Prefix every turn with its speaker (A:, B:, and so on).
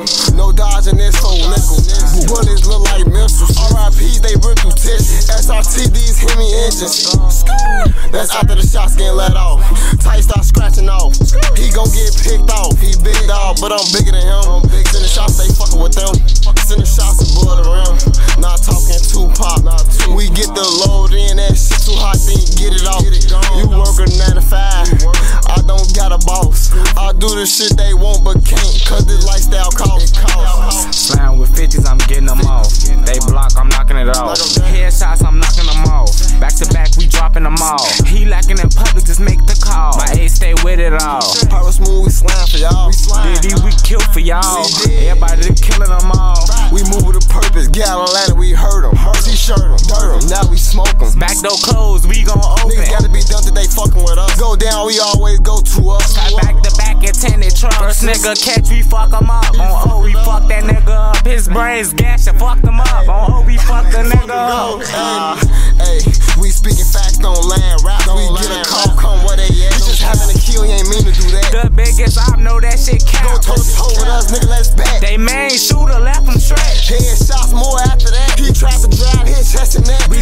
A: nigga. No dodging this whole nickel. Bullets look like missiles. RIPs, they rip through tits. SRTDs hit me engines.
B: That's after
A: the shots get let off. Tight start scratching off. He gon' get picked off. He big dog, but I'm bigger than him. big Send the shots, they fucking with them. Send the shots above the rim. Not talking too pop. We get the load in, that shit too hot, then get it off. You work a 9 to 5. I don't got a ball. Do the shit they want, but can't, cause this lifestyle costs.
B: Slam with 50s, I'm getting them off. They block, I'm knocking it off. Headshots, I'm knocking them off. Back to back, we dropping them all. He lacking in public, just make the call. My A stay with it all.
A: Power smooth, we slam for y'all.
C: Diddy,
B: we kill for y'all. Everybody killing them all.
A: We move with a purpose. Get out Atlanta, we hurt them. T-shirt them, dirt them. Now we smoke them.
B: Back door closed, we gon' open. Niggas gotta
A: be done that they fucking
C: with
A: us. Go down, we always go to us. Back
B: First nigga catch, we fuck him up. On O, we fuck that nigga up. His brains gashed and fuck him up. On O, we fuck the nigga up. Uh,
A: hey, we speaking facts,
C: don't land rap. Don't we get a call, come what they at. You just having a
A: kill, you ain't mean to do that.
B: The biggest I know that shit counts. Go toe to toe with
A: us, nigga, let's back.
B: They main shooter left him trapped.
A: Head shots more
C: after that.
A: He tries to drive his chest and that. We